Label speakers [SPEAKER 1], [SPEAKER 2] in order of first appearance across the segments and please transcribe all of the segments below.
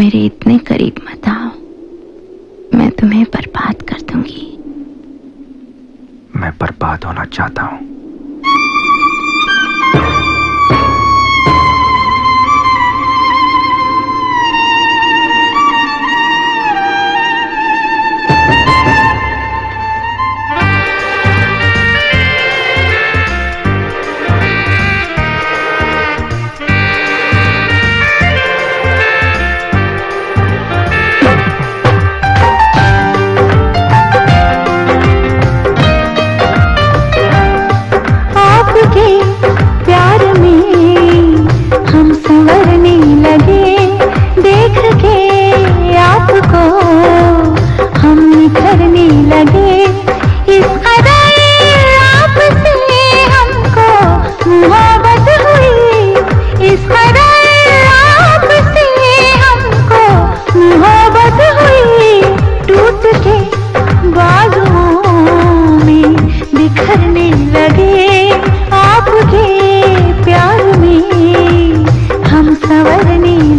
[SPEAKER 1] मेरे इतने करीब मत आओ। मैं तुम्हें बर्बाद कर दूँगी।
[SPEAKER 2] मैं बर्बाद होना चाहता हूँ।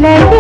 [SPEAKER 3] let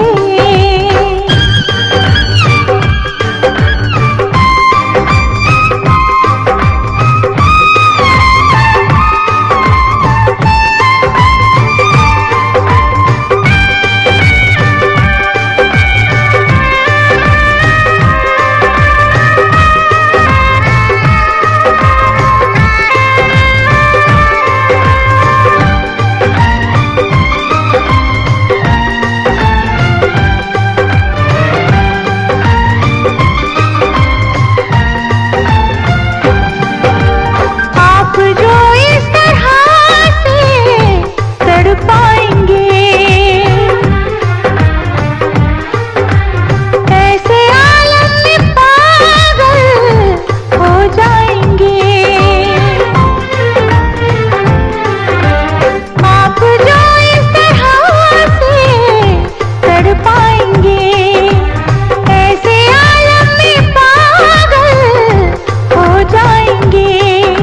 [SPEAKER 3] मिलेंगे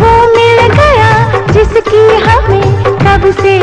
[SPEAKER 3] वो मिल गया जिसकी हमें कब से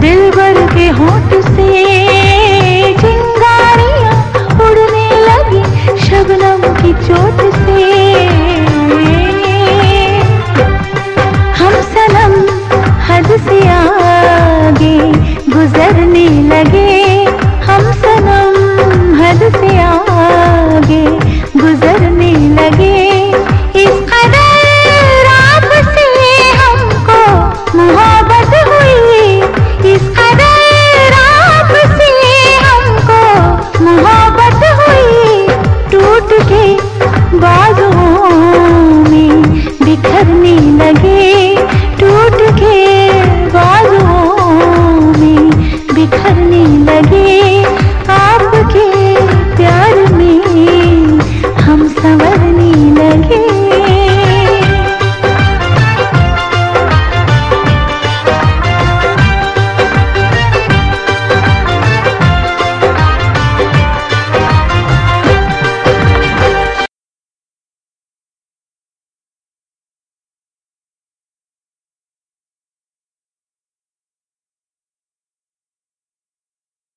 [SPEAKER 3] दिल भर के होंठ से चिंगारियाँ उड़ने लगी शबनम की चोट से।